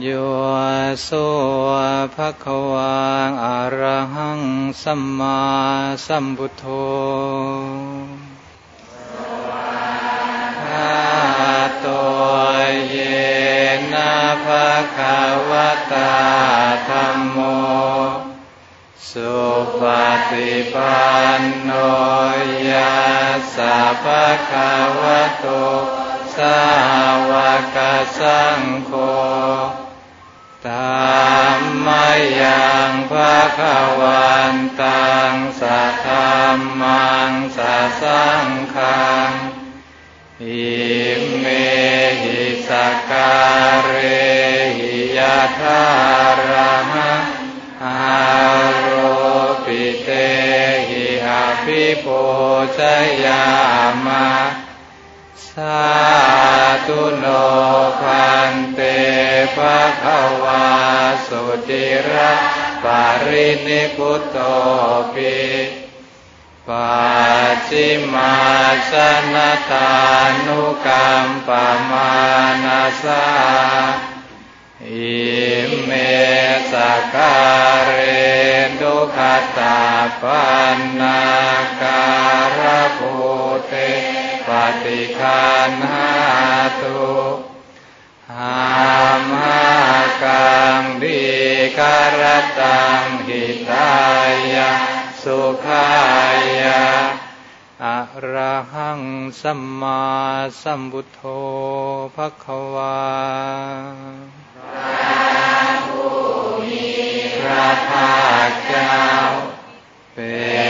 โยโสภะคะวังอะระหังสัมมาสัมพุทโธภะโตเยนะภะคะวะตาธัมโม สุปฏิปันโนยัสสะภะคะวะโต สาวกสังโฆ ตามมยังภะคะวันตังสัทธรรมังสัสังฆังอิเมหิสการเรหิยะทาระหะอาโรปิเตหิอภิปูชยามะ สาธุโนพันเตภะคะวาสุติระปารินิพุตโตปิปัจจิมาสนตานุกรรมปมานาสาอิเมสการเรดุขตาปันนาการภูเต ฏิคันหาตุหามหากังดีการตังหิตายะสุขายะอะระหังสัมมาสัมพุทโธภะคะวาพระภาคเจ้าเป็น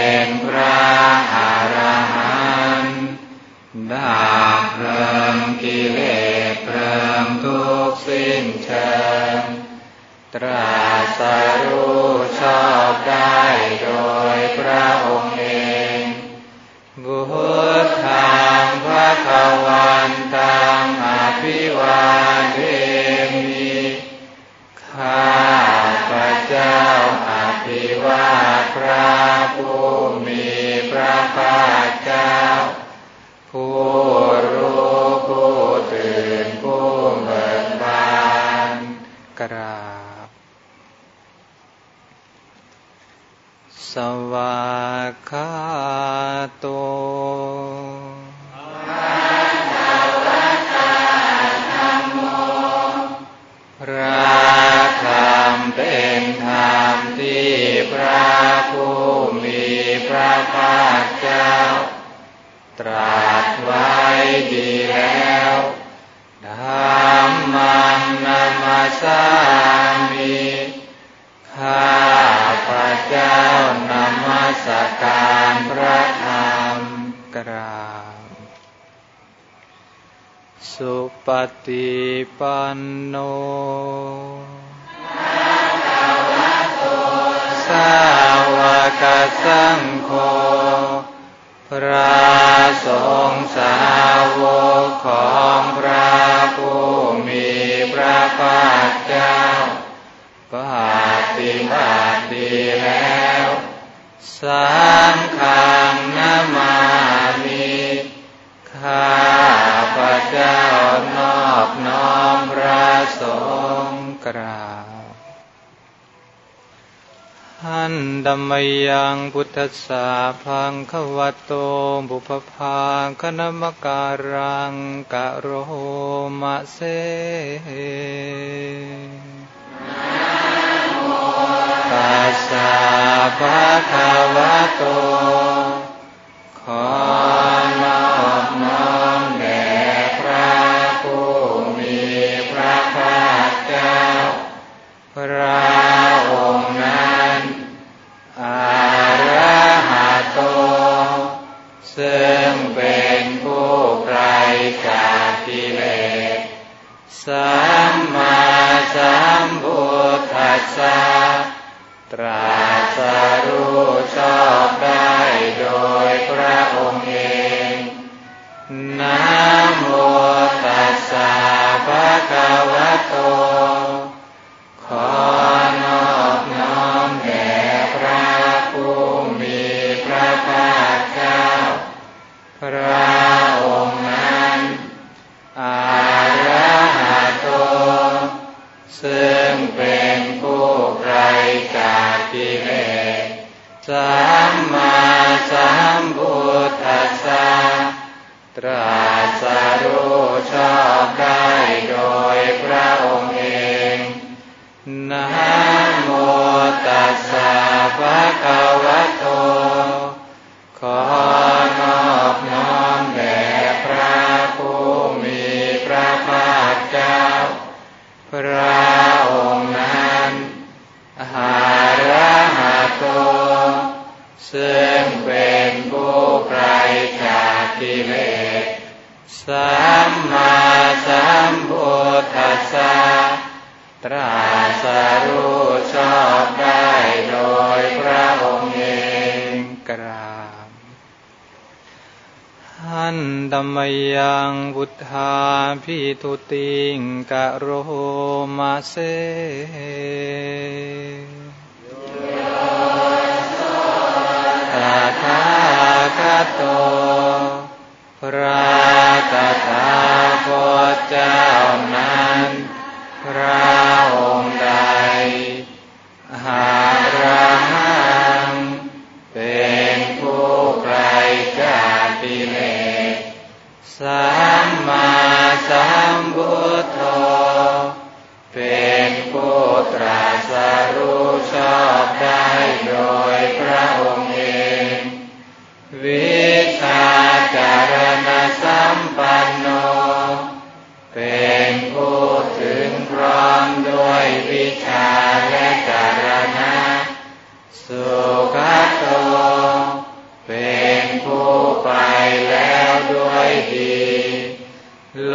กสิ้นเชิง ตรัสรู้ชอบได้โดยพระองค์เอง บุตธังพระควันต ระผู้มีพระภาคเจ้า ตรัสไว้ดีแล้วธรรมังนามาสามิข้าพระเจ้านมัสการพระธรรมกราบสุปฏิปันโน สาวกสังโฆพระสงฆ์สาวกของพระผู้มีพระภาคเจ้าปฏิบัติดีแล้ว สังฆังนามา หันดัมมยังพุทธสสาพังขวัตโตบุพพาคณมการังกะโรมะเสตัสสะภะคะวะโต ขอนอบน้อมแด่พระผู้มีพระภาคเจ้าพระ กิเลสสัมมาสัมพุทธัสสะตรัสรู้ชอบได้โดยพระองค์เองนะโมตัสสะภะคะวะโต ขอนอบน้อมแด่พระผู้มีพระภาคเจ้าพระ ซึ่งเป็นผู้ไกลจากกิเลสสัมมาสัมพุทธัสสะตรัสรู้ชอบได้โดยพระองค์เองนะโมตัสสะภะคะวะโต ขอนอบน้อมแด่พระผู้มีพระภาคเจ้าพระ มยังบุทธาพิทุติงกะโรมาเซตถาคตโต พระตถาคตเจ้านั้น พระองค์ใดหาระ สัมมาสัมพุทโธเป็นผู้ตรัสรู้ชอบได้โดยพระองค์เอง วิชาจารณสัมปันโน เป็นผู้ถึงพร้อมด้วยวิชาและจารณะ สุขโต เป็นผู้ไป ด้วยดีโล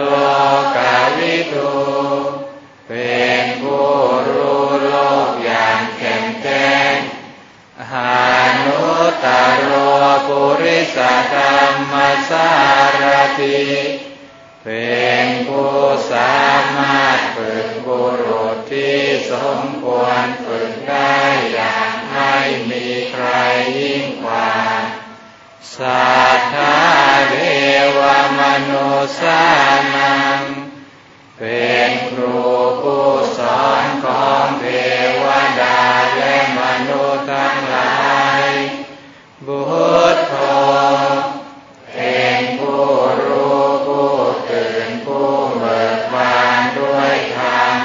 กาวิทูเป็นผู้รู้โลกอย่างแจ่มแจ้งหานุตตโรปุริสธรรมสารติเป็นผู้สามารถฝึกบุรุษที่สมควรฝึก สัทธาเทวมนุสานัง เป็นครูผู้สอนของเทวดาและมนุษย์ทั้งหลาย บุตโธเป็นผู้รู้ผู้ตื่นผู้เบิกบานด้วยธรรม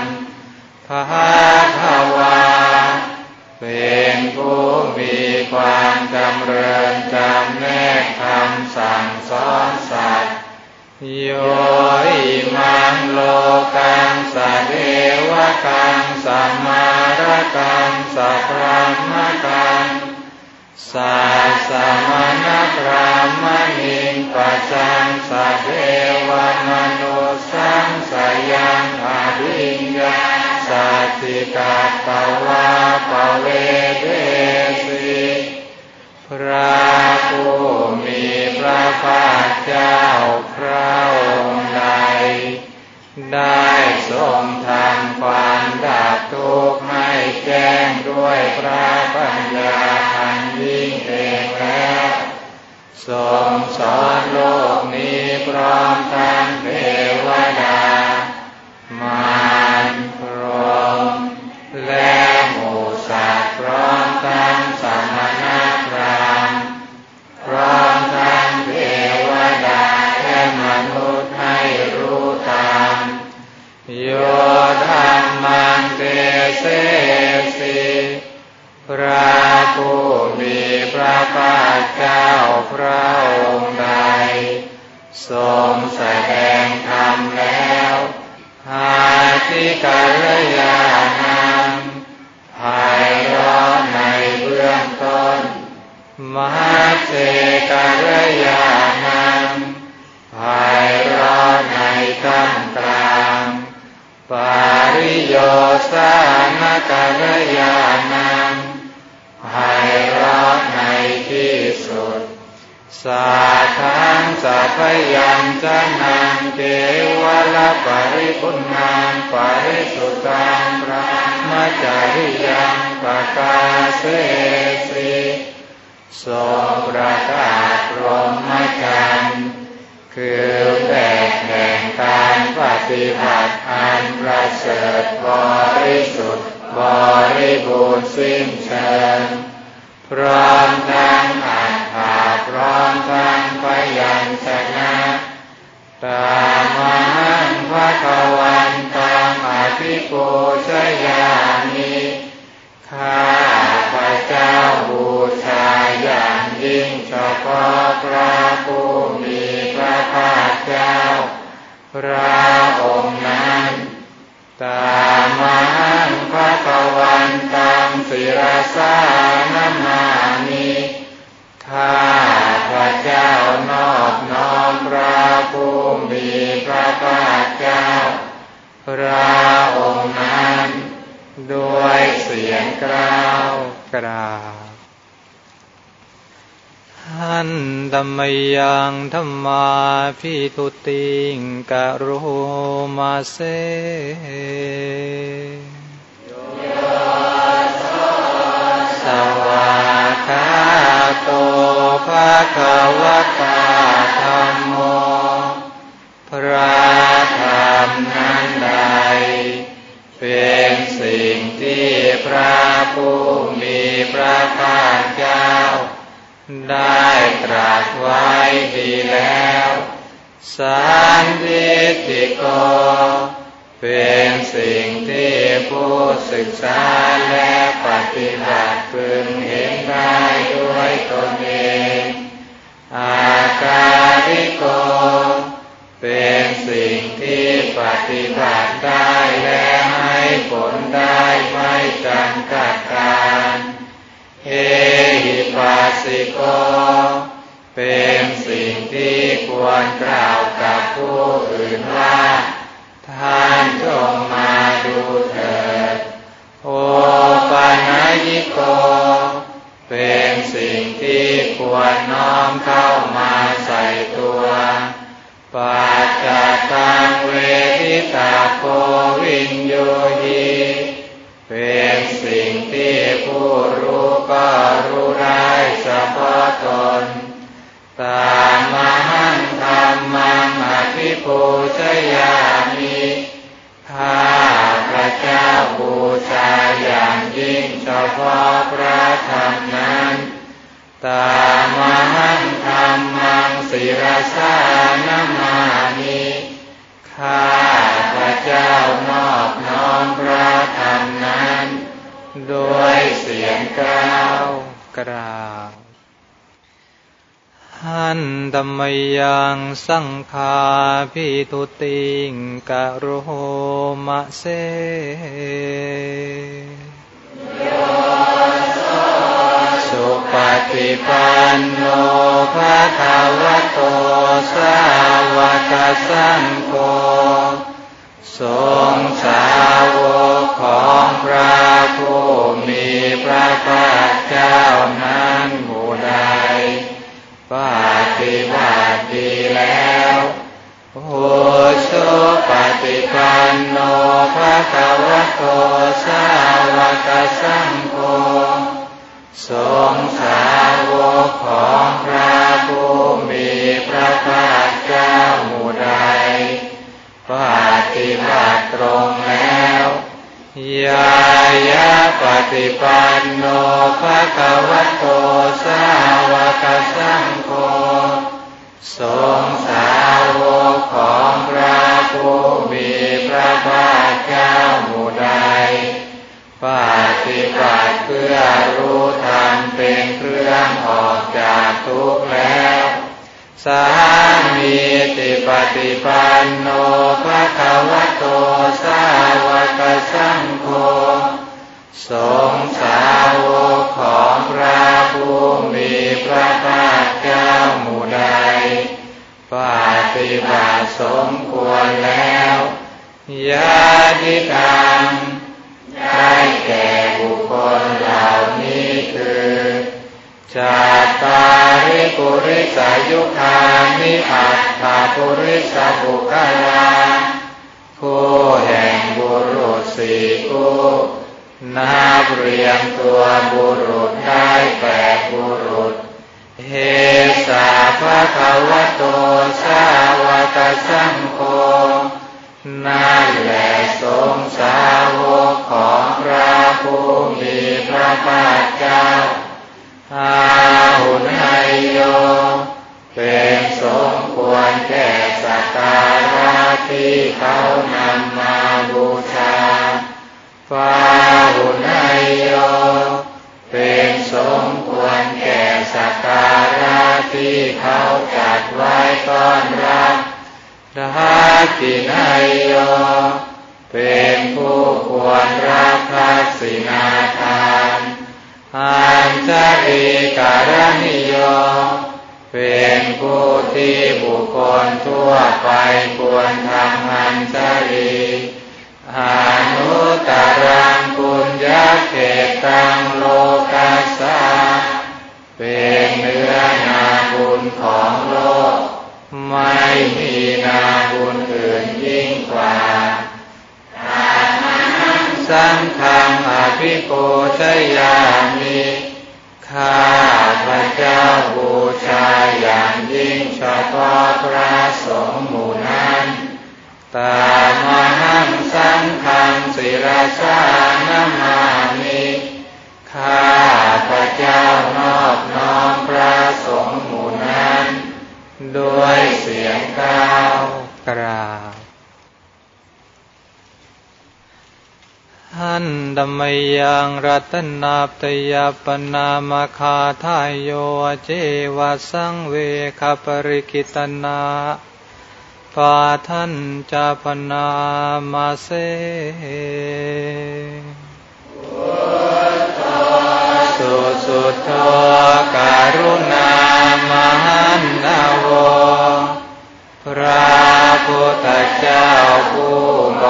ภาควา เป็นผู้มีความจำเริญจ โยอิมังโลกังสัเทวกังสัมมารกังสัพพะมะกังสัสสะมณพรามณิงปัจจังสัพเพวมนุสังสยังอภิญญาสัจจิกาตวาปเวเทสี พระผู้มีพระภาคเจ้าพระองค์ใดได้ทรงทำความดับทุกข์ให้แจ้งด้วยพระปัญญาอันยิ่งเองแล้วทรงสอนโลกนี้พร้อมทั้งเทวดามารพรหมและหมู่สัตว์พร้อมทั้ง โย ฏิบัติอันประเสริฐบริสุทธิ์บริบูรณ์สิ้น กล้าวกราบหันธรรมยังธรรมาพิทุติงกะโรมาเซสสวากขาโตภะคะวะตาธรรมโม พระธรรมนั้นใดเป็น ระผู้มีพระภาคเจ้า ได้ตรัสไว้ดีแล้ว สันติติโก เป็นสิ่งที่ผู้ศึกษาและปฏิบัติพึงเห็นได้ด้วยตนเอง อาการิโก เป็นสิ่งที่ปฏิบัติได้และ ให้ผลได้ไม่จำกัดการเอหิปัสสิโก เป็นสิ่งที่ควรกล่าวกับผู้อื่นว่า ท่านจงมาดูเถิด โอปานายิโก เป็นสิ่งที่ควรน้อมเข้ามาใส่ตัว ปัจจตังเวทิตาโควินโยหีเป็นสิ่งที่ผู้รู้ก็รู้ได้เฉพาะตนตามมหังธรรมังอภิปูชยามิข้าพระเจ้าบูชาอย่างยิ่งเฉพาะพระธรรมนั้นตามหังธรรมัง ศิรสานมามิข้าพระเจ้านอบน้อมพระธรรมนั้น ด้วยเสียงกล่าวกราบหันธรรมยังสังฆาพิทุติงกะโรมะเซสุ ปฏิปันโนภะคะวะโตสาวกสังโฆทรงสาวกของพระผู้มีพระภาคเจ้านั้นหมู่ใดปฏิบัติดีแล้วโอโชปฏิปันโนภะคะวะโตสาวกสังโฆ ทรงสาวกของพระผู้มีพระภาคเจ้าหมู่ใดปฏิบัติตรงแล้วยายะปฏิปันโนภะคะวะโตสาวกสังโฆทรงสาวกของพระผู้มีพระภาคเจ้าหมู่ใด ปฏิบัติเพื่อรู้ธรรมเป็นเครื่องออกจากทุกข์แล้ว สามีติปฏิปันโนภะคะวะโตสาวกสังโฆทรงสาวกของพระผู้มีพระภาคเจ้าหมู่ใดปฏิบัติสมควรแล้วยาธิตัง ได้แก่บุคคลเหล่านี้คือจาตาริปุริสายุคานิอัตถาปุริสบุคลาผู้แห่งบุรุษสี่คู่นับเรียงตัวบุรุษได้แปดบุรุษ เฮสาภะคะวะโตสาวกสังโฆนั่นแหละ สสงสาวกของพระผู้มีพระภาคเจ้าอาหุนไฮโย เป็นสมควรแก่สักการะที่เขานำมาบูชาฟาหุนไฮโย เป็นสมควรแก่สักการะที่เขาจัดไว้ต้อนรับดากินายโย เป็นผู้ควรรับทักษินาทานอันจริการนิโยเป็นผู้ที่บุคคลทั่วไปควรทำอันจรีอนุตรังปุญญาเขตังโลกัสสาเป็นเนื้อนาบุญของโลก ไม่มีนาบุญอื่นยิ่งกว่า สังฆังอภิปูชยามิข้าพระเจ้าบูชาอย่างยิ่งเฉพาะพระสงฆ์หมู่นั้นตามหังสังฆังศิรสานามามิข้าพระเจ้านอบน้อมพระสงฆ์หมู่นั้น ด้วยเสียงก้าวกราบ หันดมยังรัตนาตยปนามาคาทายโยเจวสังเวคปริกิตนาปาทันจาปนามาเสสุสุโธการุณามหันนาวพระพุทธเจ้าผู้บ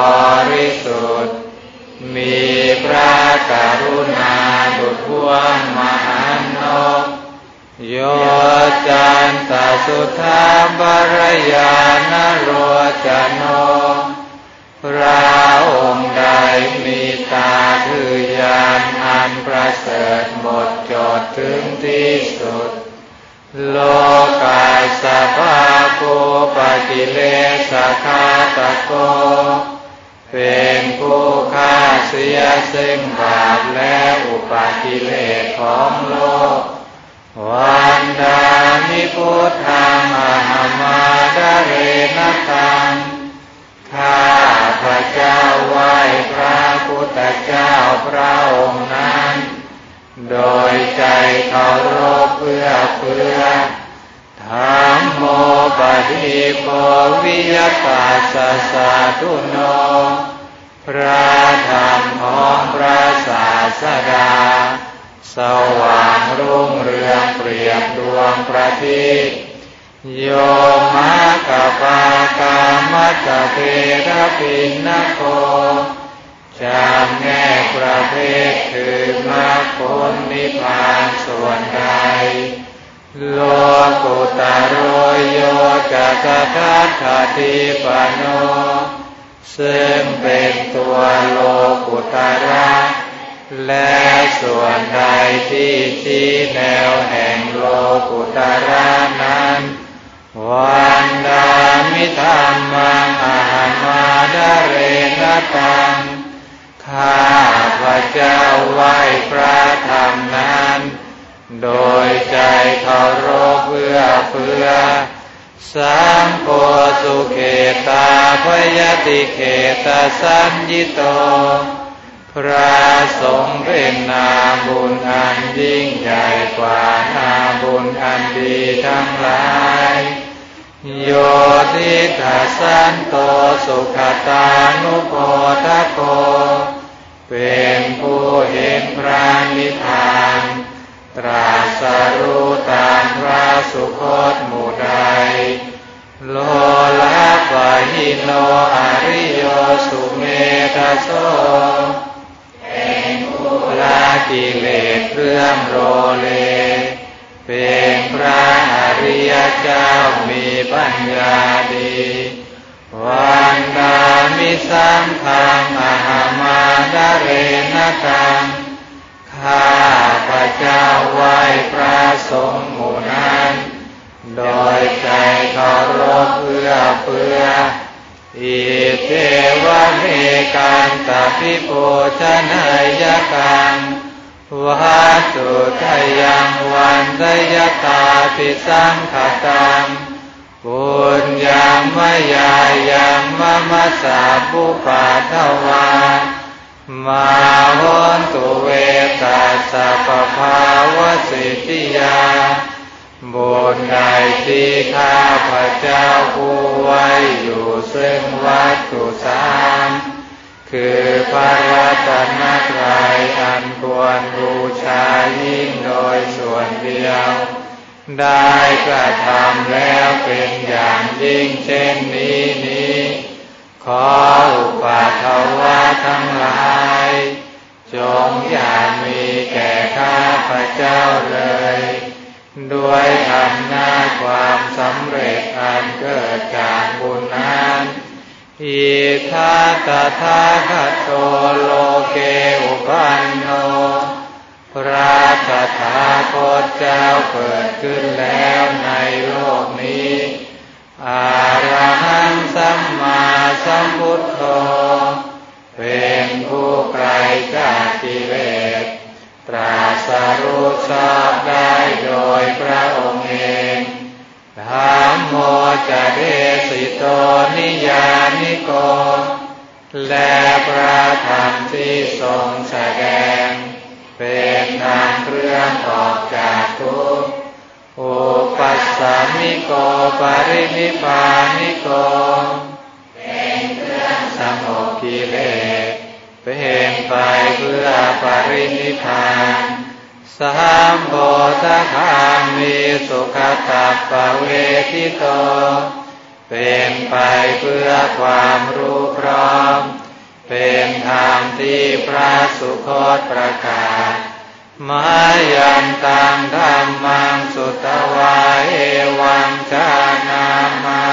ริสุทธิ์ มีพระกรุณาดุจพวงมหันนกโยจันตสุธาบรยานโรจโนพระองค์ใดมีตาคือยานอันประเสริฐหมดจดถึงที่สุด โลกายสภาโกปกิเลสคาตโก เป็นผู้ฆ่าเสียซึ่งบาปและอุปากิเลสของโลก วันดามิพุทธังอหามาดเรนตังข้าพระเจ้าไหว้พระพุทธเจ้าพระองค์นั้น โดยใจเคารพเพื่อเพื่อ ธรรมโมปฏิโปวิยตาสสะตุโน พระธรรมของพระศาสดา สว่างรุ่งเรืองเปรียบดวงประทีปโยมะกะปากามัตเทระปินนโกจำแนกประเภทคือมรรคผลนิพพานส่วนใด โลกุตโรโยจักทัตถติปโน ซึ่งเป็นตัวโลกุตระและส่วนใดที่ชี้แนวแห่งโลกุตระนั้น วันดามิธรรมังอาหามาดเรนตัง ข้าพระเจ้าไหว้พระธรรมนั้น โดยใจเคารพเพื่อเพื่อ สังโฆสุเขตาพยติเขตาสัญญิโต พระสงฆ์เป็นนาบุญอันยิ่งใหญ่กว่านาบุญอันดีทั้งหลายโยทิทัสสันโตสุขตานุโพทโก เป็นผู้เห็นพระนิพพาน ตรัสรู้ตามพระสุคตหมู่ใด โลละปะหิโนอริโยสุเมธาโสเป็นผู้ละกิเลสเครื่องโรเล เป็นพระอริยเจ้ามีปัญญาดี วันดามิสังขังอหามาดาเรนตัง ข้าพระเจ้าไหว้พระสงฆ์หมู่นั้น โดยใจเคารพเพื่อเพื่ออิเทวเมกันตพิโพชนายกังวัตุทยังวันทยตาปิสังขตังปุญญามยายังมะมะสาภูปาทวา มาวนตุเวตัสสะปะภาวะสิทธิยาบุญใดที่ข้าพระเจ้าผู้ไว้อยู่ซึ่งวัตถุสามคือพระรัตนตรัยอันควรบูชายิ่งโดยส่วนเดียว ได้กระทำแล้วเป็นอย่างยิ่งเช่นนี้นี้ ขออุปาทวะทั้งหลาย จงอย่ามีแก่ข้าพระเจ้าเลย ด้วยอำนาจความสำเร็จอันเกิดจากบุญนั้นอิทาตถาคโตโลเกอุปันโน พระตถาคตเจ้าเกิดขึ้นแล้วในโลกนี้ อาระหังสัมมาสัมพุทโธ เป็นผู้ไกลจากกิเลส ตรัสรู้ชอบได้โดยพระองค์เองธรรมโมจะเดสิโตนิยานิโก และพระธรรมที่ทรงแสดง เป็นทางเครื่องออกจากทุกข์อุปัสสามิโกปรินิพานิโก เป็นเครื่องสงบกิเลสเป็นไปเพื่อปรินิพานสามโพธคามีสุขตัปปเวทิโต เป็นไปเพื่อความรู้พร้อม เป็นธรรมที่พระสุคตประกาศ มายันตังธรรมังสุตวาเอวังชานามา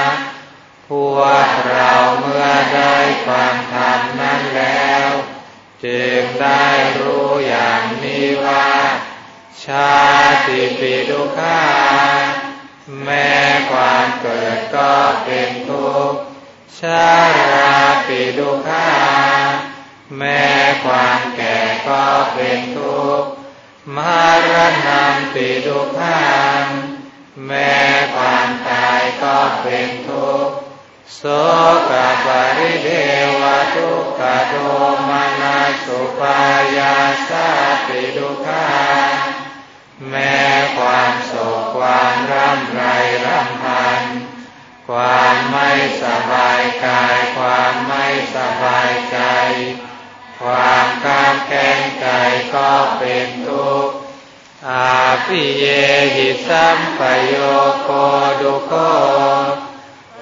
พวกเราเมื่อได้ฟังธรรมนั้นแล้ว จึงได้รู้อย่างนี้ว่า ชาติปิดุขาแม้ความเกิดก็เป็นทุกข์ชาราปิดุขาแม้ความแก่ก็เป็นทุกข์ มารณะปิดุขังแม้ความตายก็เป็นทุกข์โสกปริเดวทุกขโทมนาสุปายาสาปิดุขังแม้ความโศกความร่ำไรร่ำพัน ความไม่สบายกาย ความไม่สบายใจ ความกามแค้นใจก็เป็นทุกข์ อาภิเยหิสัมปโยโคดุโค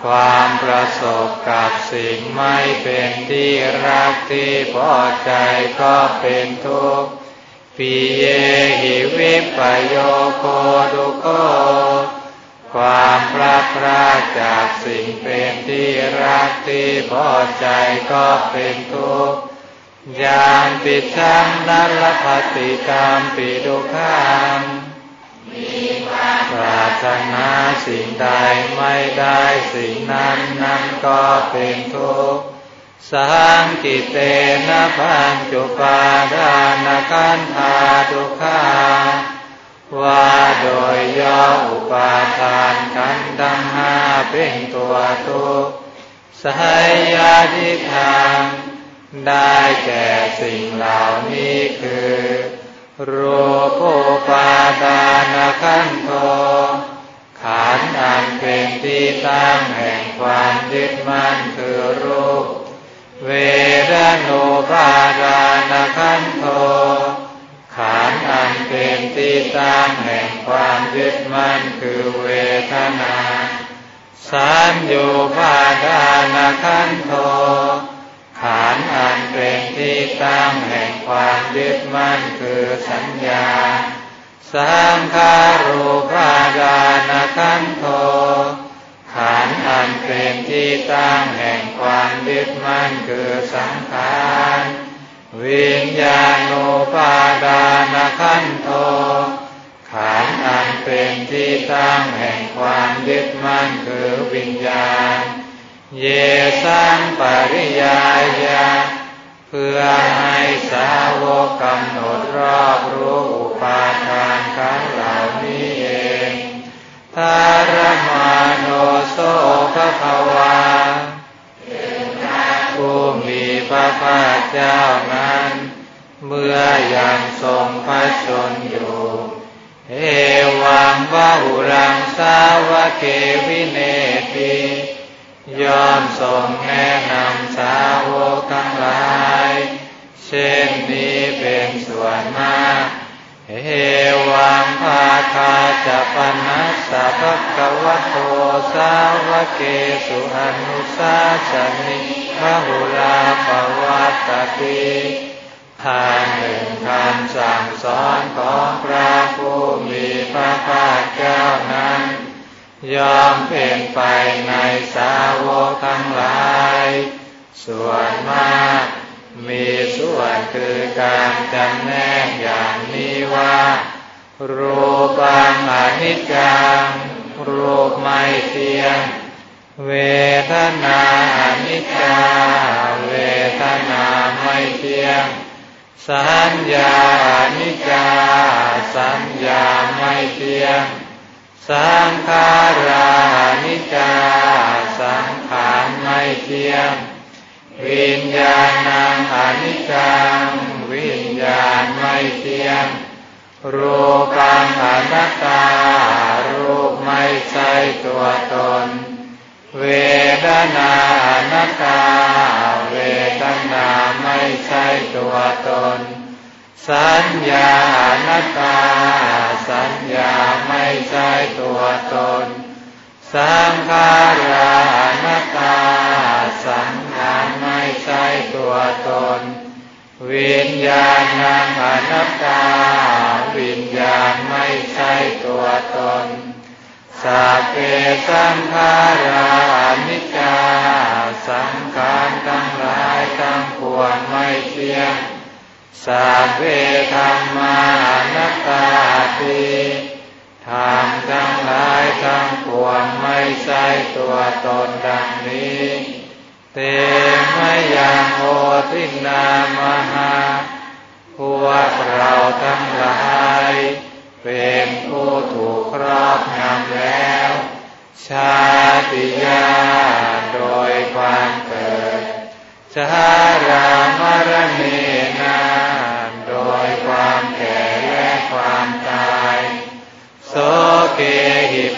ความประสบกับสิ่งไม่เป็นที่รักที่พอใจก็เป็นทุกข์ปิเยหิวิปโยโคดุโคความพลาดพลาดจากสิ่งเป็นที่รักที่พอใจก็เป็นทุกข์ ยานปิชังนัลปฏิกรรมปิดุขังปรารถนาสิ่งใดไม่ได้สิ่งนั้นนั้นก็เป็นทุกข์สังกิเตนะพันจุปาดานขันธาทุกขาว่าโดยย่ออุปาทานขันธ์ทั้งห้าเป็นตัวทุกข์สายยาทิทาง ได้แก่สิ่งเหล่านี้คือ รูปุปาทานขันโทขันธ์อันเป็นที่ตั้งแห่งความยึดมั่นคือรูป เวรนุปาทานขันโทขันธ์อันเป็นที่ตั้งแห่งความยึดมั่นคือเวทนา สัญญูปาทานขันโท ขันธ์อันเป็นที่ตั้งแห่งความยึดมั่นคือสัญญา สังขารูปาดานขันโทขันธ์อันเป็นที่ตั้งแห่งความยึดมั่นคือสังขารวิญญาณุปาดานขันโทขันธ์อันเป็นที่ตั้งแห่งความยึดมั่นคือวิญญาณ เยสังปริยายา เพื่อให้สาวกกำหนดรอบรู้อุปาทานขันเหล่านี้เองทารมาโนโสภควาผู้มีพระภาคเจ้านั้น เมื่อยังทรงพระชนอยู่ เอวังวะหุรังสาวะเกวิเนติ ยอมทรงแนะนำสาวกทั้งหลาย เช่นนี้เป็นส่วนมากเอวังภาคาจะปนัสสะภะคะวะโตสาวะเกสุอนุสาสนิพระหุลาปวัตตติทานหนึ่งคำสั่งสอนของพระผู้มีพระภาคเจ้านั้น ยอมเป็นไปในสาวกทั้งหลาย ส่วนมาก มีส่วนคือการจำแนกอย่างนี้ว่า รูปังอนิจจัง รูปไม่เที่ยง เวทนาอนิจจา เวทนาไม่เที่ยง สัญญาอนิจจา สัญญาไม่เที่ยง สังขารานิจาสังขารไม่เที่ยง วิญญาณังอนิจจัง วิญญาณไม่เที่ยง รูปังอนัตตา รูปไม่ใช่ตัวตน เวทนาอนัตตา เวทนาไม่ใช่ตัวตน สัญญาอนัตตา สัญญาไม่ใช่ตัวตน สังขารานัตตา สังขารไม่ใช่ตัวตน วิญญาณังอนัตตา วิญญาณไม่ใช่ตัวตนสัพเพสังขารานิจจา สังขารทั้งหลายทั้งปวงไม่เที่ยง สัพเพธรรมานัตตาติธรรมทั้งหลายทั้งปวงไม่ใช่ตัวตนดังนี้ เตมยังโอทินามหาพวกเราทั้งหลาย เป็นผู้ถูกครอบงำแล้ว ชาติยาโดยความเกิดชารามรเ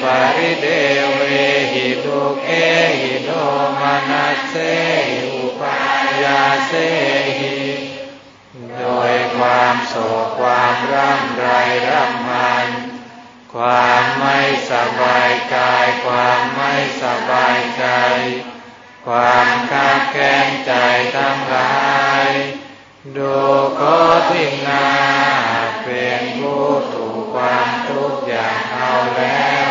ปาริเดเวหิทุเกหิโดมานัสเสหิอุปายาเสหิโดยความโศกความร่ำไรร่ำพัน ความไม่สบายกาย ความไม่สบายใจ ความขับแค้นใจทั้งหลายดูโคทิงนาเป็นผู้ถูกความทุกข์อย่างเอาแล้ว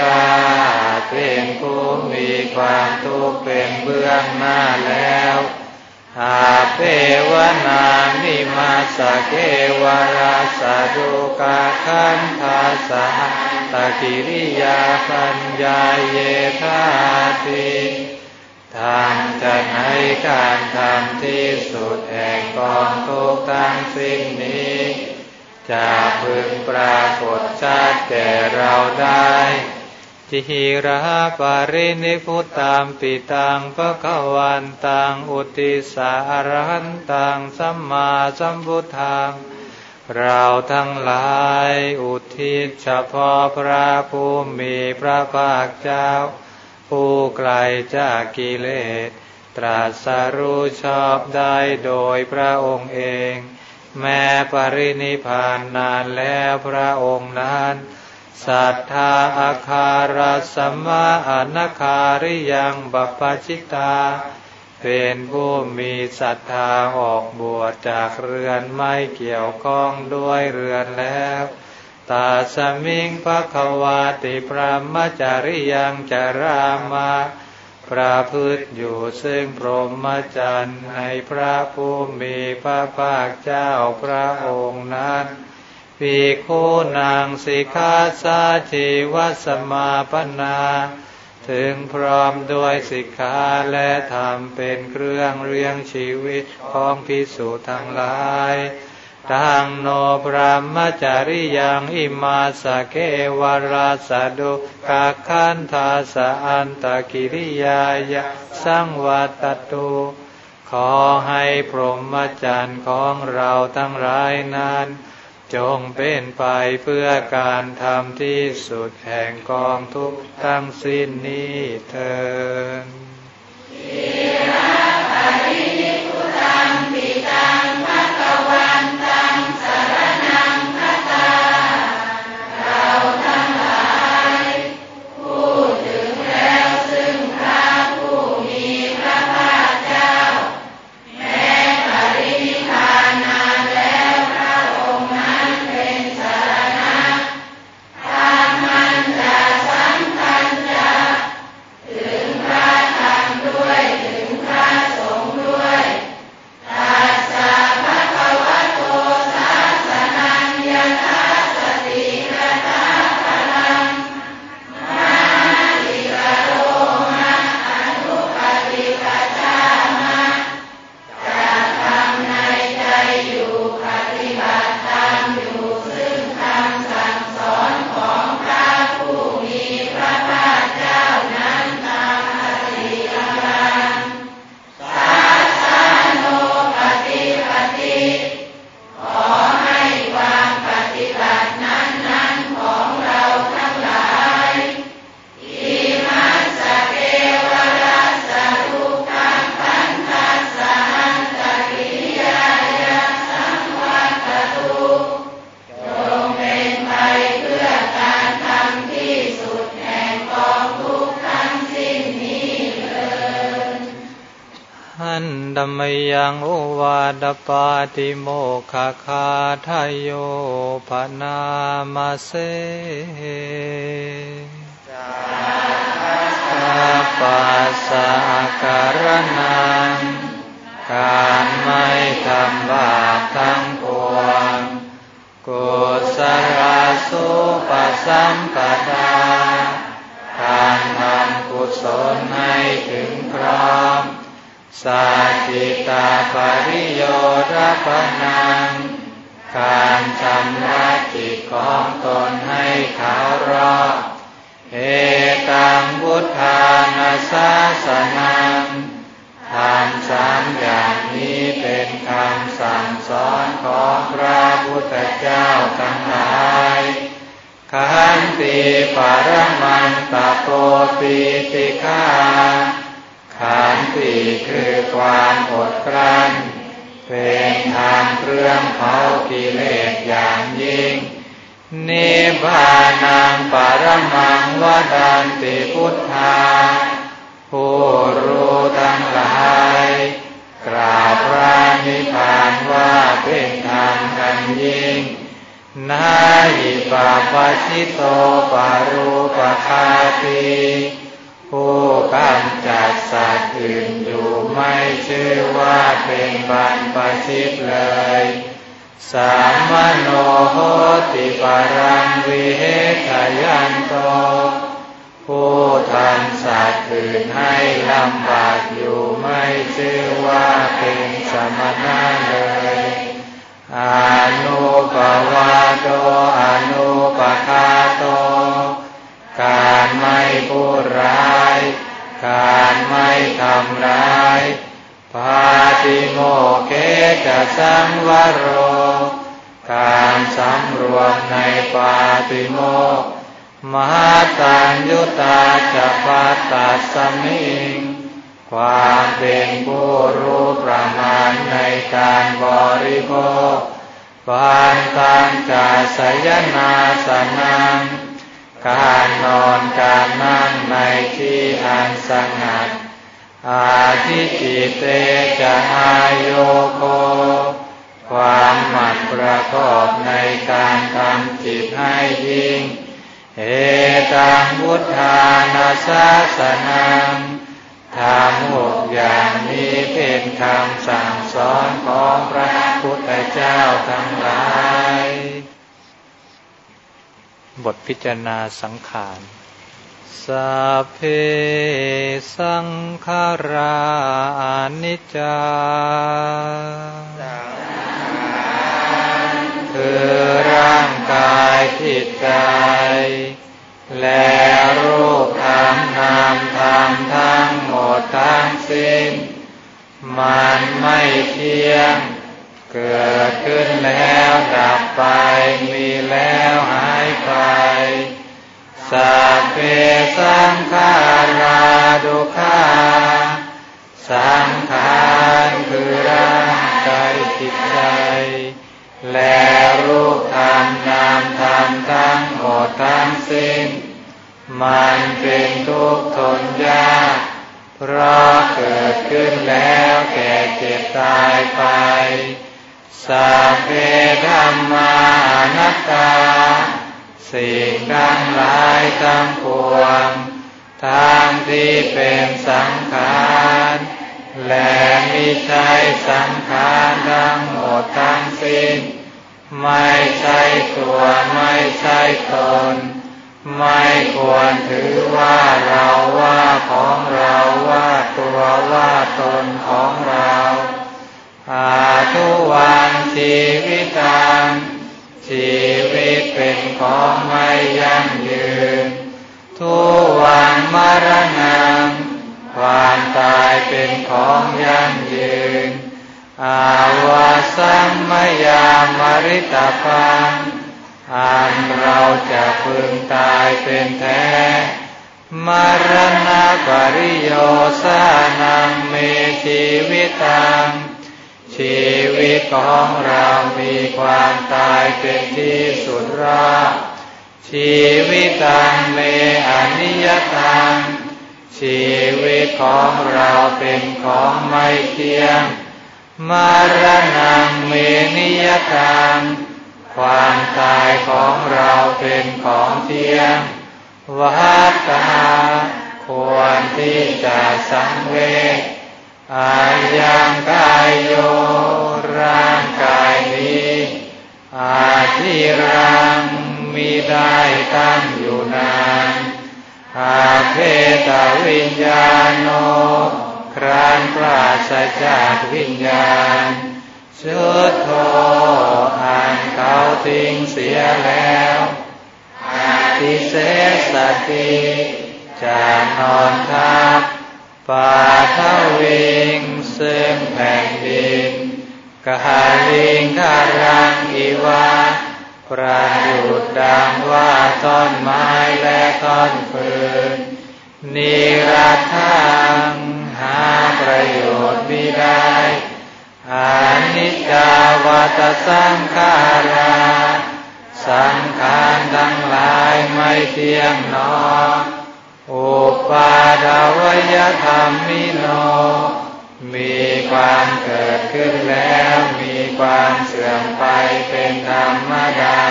ตาเป็นผู้มีความทุกข์เป็นเบื้องหน้าแล้วหาเปวนานิมาสเกวราสดุกาคันทาสาตกิริยาปัญญาเยธาติทำจะให้การทำที่สุดแห่งกองทุกทั้งสิ้นนี้จะพึงปรากฏชาติแก่เราได้ จิระปารินิพุตตามปิตังปะกวันตังอุติสารหันตังสัมมาสัมพุทธังเราทั้งหลายอุทิศเฉพาะพระผู้มีพระภาคเจ้า ผู้ไกลจากกิเลส ตรัสรู้ชอบได้โดยพระองค์เอง แม้ปรินิพานนานแล้วพระองค์นั้น สัทธาอาคารสัมมาอนาคาริยังบัพชิตา เป็นผู้มีศรัทธาออกบวชจากเรือนไม่เกี่ยวข้องด้วยเรือนแล้ว ตาสมิงภควาติพระมจาริยังจารามาประพฤติอยู่ซึ่งพรหมจรรย์ในพระผู้มีพระภาคเจ้าพระองค์นั้น ภิกขุนางสิกขาสาชีวสมาปนา ถึงพร้อมด้วยสิกขาและธรรมเป็นเครื่องเรียงชีวิตของพิสุทั้งหลายตังโนพระมจาริยังอิมาสเกวราสดุกาคันทาสอันตกิริยายะสังวัตตุขอให้พรหมจรรย์ของเราทั้งหลายนั้น จงเป็นไปเพื่อการทำที่สุดแห่งกองทุกทั้งสิ้นนี้เถิด ดปาติโมคคาทายโยปนามาเสปัสสะการนังการไม่ทำบาปทั้งปวงกุศลสุปสัมปทาการทำกุศลให้ถึงพร้อม สัจิตาปริโยรปนัง การชำระจิตของตนให้ขาวรอบเอตังพุทธานาสาสนังทำสามอย่างนี้เป็นคำสั่งสอนของพระพุทธเจ้าทั้งหลายขันติปรมันตโปปิติฆา ขันติคือความอดกลั้น เป็นทางเครื่องเผากิเลสอย่างยิ่ง นิพานังปรมังวดันติพุทธาผู้รู้ทั้งหลายกราบพระนิพพานว่าเป็นทางกันยิ่งนาหิปาปชิโตปารูปคาตี ผู้กำจัดสัตว์อื่นอยู่ไม่ชื่อว่าเป็นบัรปชิตเลย สามโนโหติปารังวิเหทยันโต ผู้ทำสัตว์อื่นให้ลำบากอยู่ไม่ชื่อว่าเป็นสมณะเลยอนุปวาโตอนุปคาโต การไม่พูดร้าย การไม่ทำร้าย ปาติโมเกจะสังวโร การสำรวมในปาติโมกมหาตัญยุตาจะปัตตสมิง ความเป็นผู้รู้ประมาณในการบริโภคปานตังกาสยนาสนัง การนอนการนั่งในที่อันสงัด อาทิจิเตจะอายโยโก ความหมั่นประกอบในการทำจิตให้ยิ่ง เอตังพุทธานาสาสนังทำหกอย่างนี้เป็นคำสั่งสอนของพระพุทธเจ้าทั้งหลาย บทพิจารณาสังขารสัพเพสังขารานิจจาคือร่างกายจิตใจ และรูปธรรมนามธรรมทั้งหมดทั้งสิ้น มันไม่เที่ยง เกิดขึ้นแล้วดับไปมีแล้วหายไปสัพเพสังขาราดุขาสังขารคือร่างกายจิตใจ และรูปธรรมนามธรรมทั้งหมดทั้งสิ้น มันเป็นทุกข์ทนยากเพราะเกิดขึ้นแล้วแก่เจ็บตายไป สัพเพธรรมานัตตา สิ่งทั้งหลายทั้งปวงทางที่เป็นสังขารและมิใช่สังขารทั้งหมดทั้งสิ้น ไม่ใช่ตัวไม่ใช่ตน ไม่ควรถือว่าเราว่าของเราว่าตัวว่าตนของเรา อาทุวันชีวิตัง ชีวิตเป็นของไม่ยั่งยืน ทุวังมรณะความตายเป็นของยั่งยืน อาวาสัมมยามริตาพังอันเราจะพึงตายเป็นแท้ มรณะปริโยสานังเมชีวิตัง ชีวิตของเรามีความตายเป็นที่สุดรอดชีวิตตังเมอนิยตัง ชีวิตของเราเป็นของไม่เที่ยง มรณะเมนิยตัง ความตายของเราเป็นของเที่ยงวัฏตาควรที่จะสังเวช อายังกายโยร่างกายนี้อาทิรังมีได้ตั้งอยู่นานอาเพตวิญญาโน ครานปราศจากวิญญาณชุดโทอ่านเขาทิ้งเสียแล้วอาทิเสสติจะนอนทับ ปาทวิงซึ่งแผ่นดินกาลิงคารังอีวาประยุดดังว่าต้นไม้และต้นฟืนนิรัตทังหาประโยชน์ไม่ได้อานิจจาวัตสังขาราสังขารทั้งหลายไม่เที่ยงนอ อุปาดาวยธรรมิโน มีความเกิดขึ้นแล้วมีความเสื่อมไปเป็นธรรมดา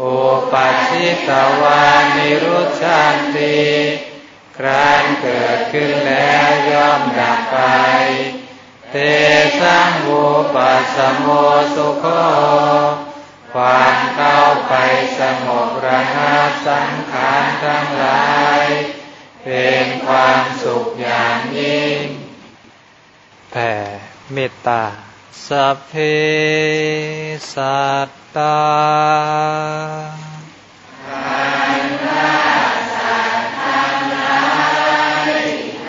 อุปัชิตวานิรุชันติครานเกิดขึ้นแล้วย่อมดับไป เตสังวุปัสโมสุโค ความเข้าไปสงบระงับสังขารทั้งหลาย เป็นความสุขอย่างยิ่งแผ่เมตตาสัพเพสัตตา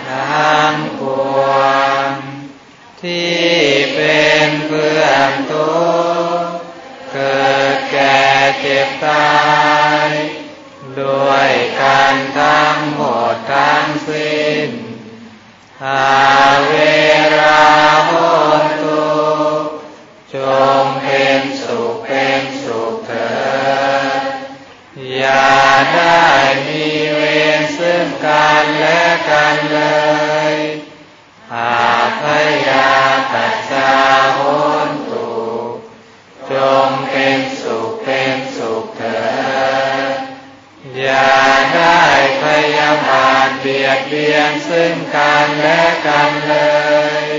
ทั้งปวงที่เป็นเพื่อนทุก แก่เจ็บตายด้วยกันทั้งหมดทั้งสิ้นอาเวราโหตุจงเป็นสุขเป็นสุขเถิดอย่าได้ ซึ่งกันและกันเลย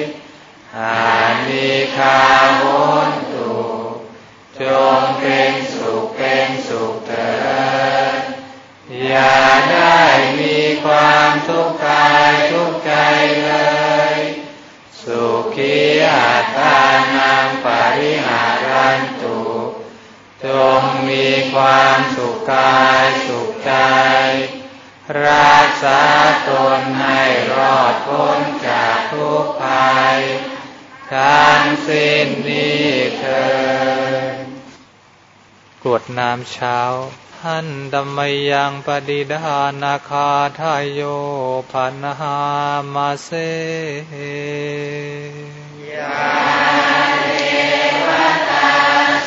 อานิคาโหนตุจงเป็นสุขเป็นสุขเถิดอย่าได้มีความทุกกายทุกข์ใจเลย สุขีอัตานังปริหารันตุจงมีความสุขกายสุขใจ รักษาตนให้รอดพ้นจากทุกภัยทั้งสิ้นนี้เถิดกวดน้ำเช้าหันดัมมยังปฏิดานาคาทายโยพันหามาเสยาเวตา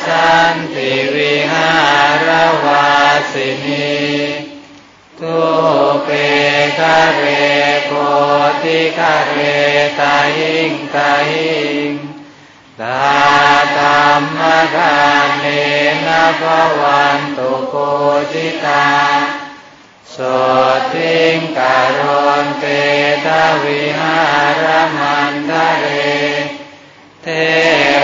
สันติวิหารวาสินี ทุเปคะเรโกติคะเรตาหิงตาหิงตาธรรมกาเนนะภวันตุโกจิตาโสติงการนเตทวิหารมันทะเร เท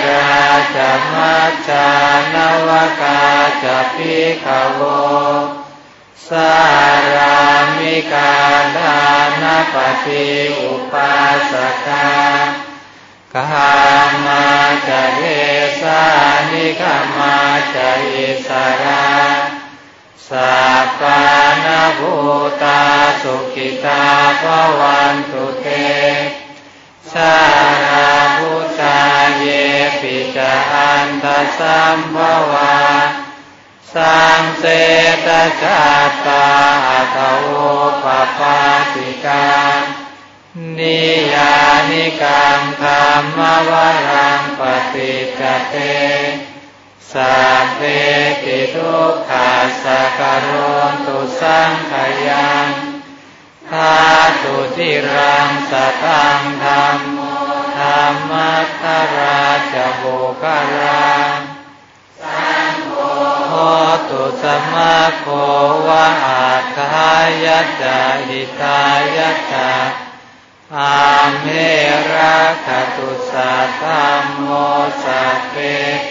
ราจะมัจจานวกาจพิขโว สารามิกาดานปฏิอุปาสกากามาจะเทสานิกามาจะอิสราสัพพานาภูตาสุขิตาภวันตุเตสาราภูตาเยปิจาอันตสัมภวา สังเสตชาตาทโวปปาติกานิยานิกังธรรมวรังปฏิจเตสัพเพติทุกขาสกโรนตุสังขยังทาตุทิรังสัทังธรรมธรรมัทราชโภคารัง โหตุสมาโควะอาคายะจาหิตายะจาอาเมระคตุสัตธรรมโมสัพเพ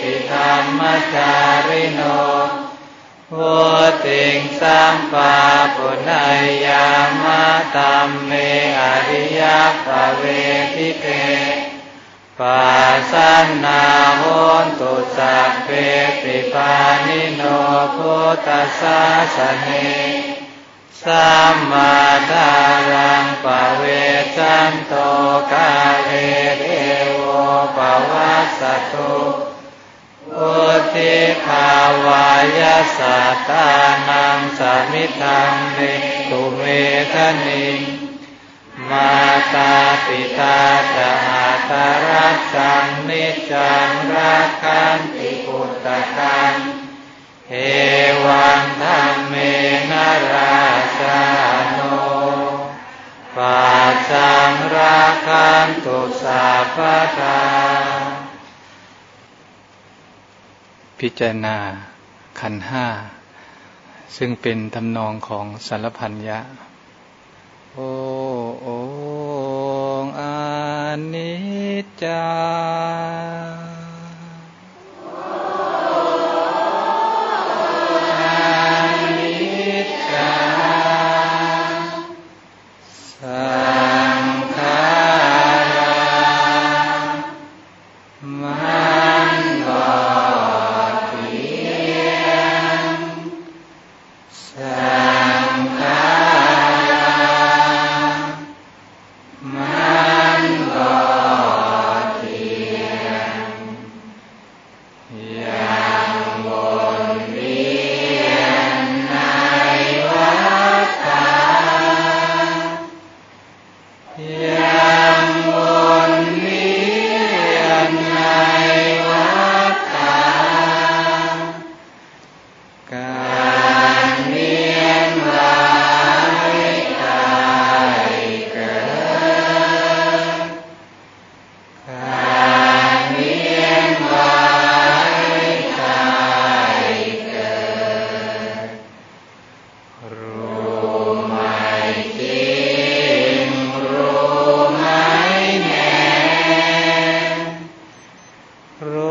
ติธรรมจาริโนโหติงสัมปาปุเณยยามะ ธัมเมอริยปเวทิเต ปัสสนาโหนตุสัพเพปิปานิโนพุทธสาสเนสัมมาทารังปะเวจันโตกาเลเดโวปวัสสตุอุติภาวายาสัตตานังสามิทังเมตุเมทนิงมาตาปิตาจะอา ตารักจังนิจังรักขันติปุตตะคังเอวังธรรมเมนาราชาโนปัจจังราคันตุสาพทาพิจารณาขันห้า ซึ่งเป็นทำนองของสารพันยะ โอโองอานิ จจา ro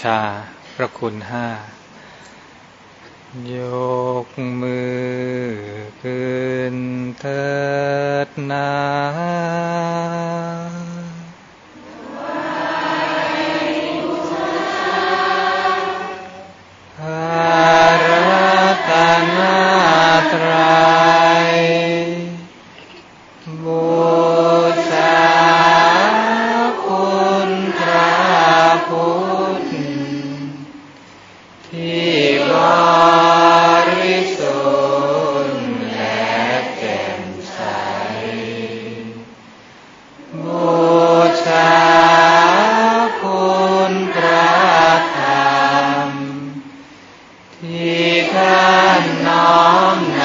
ชาพระคุณห้า ฉันน้อมน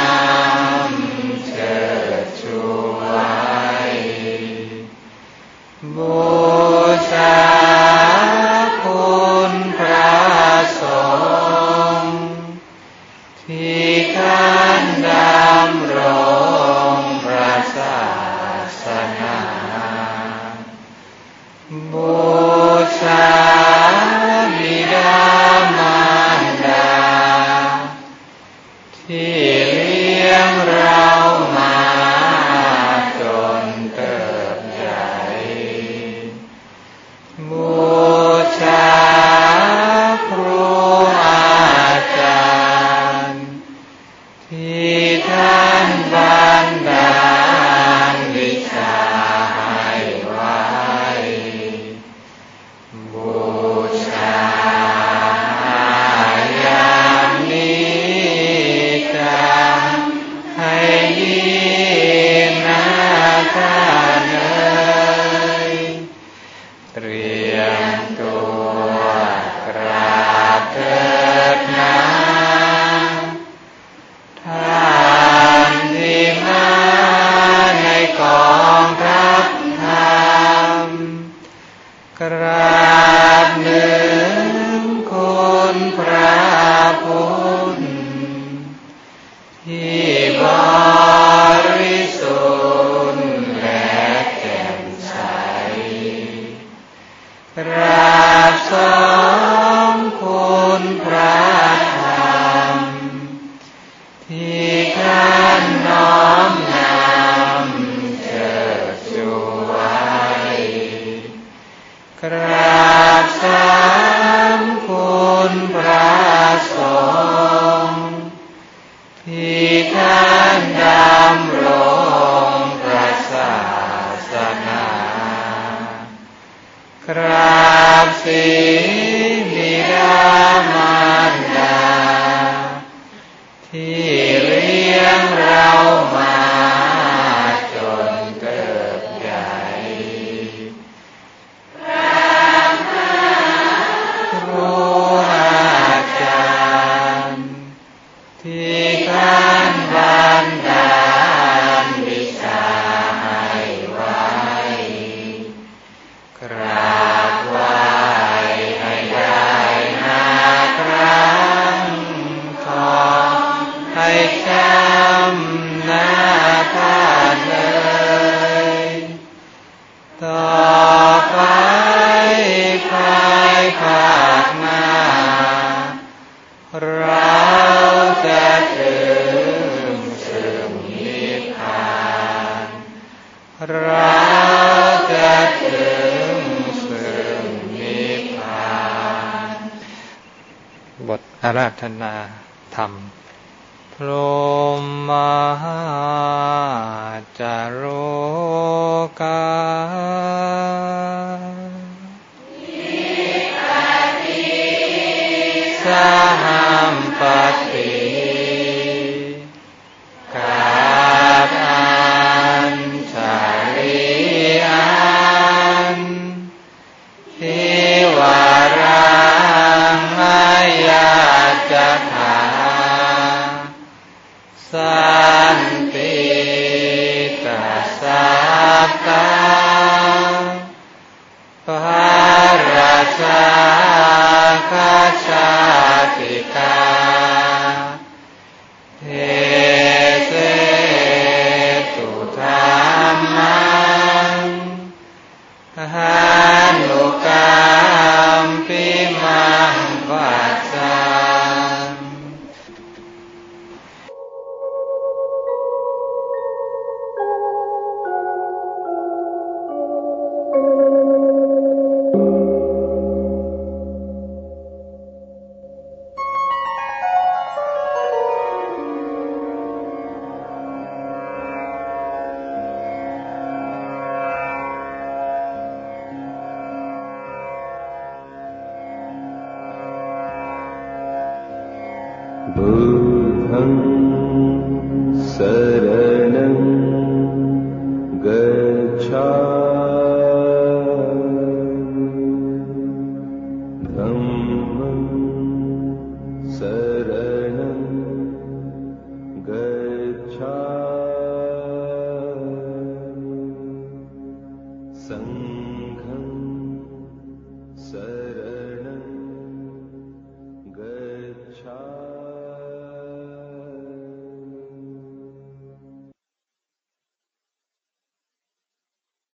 สี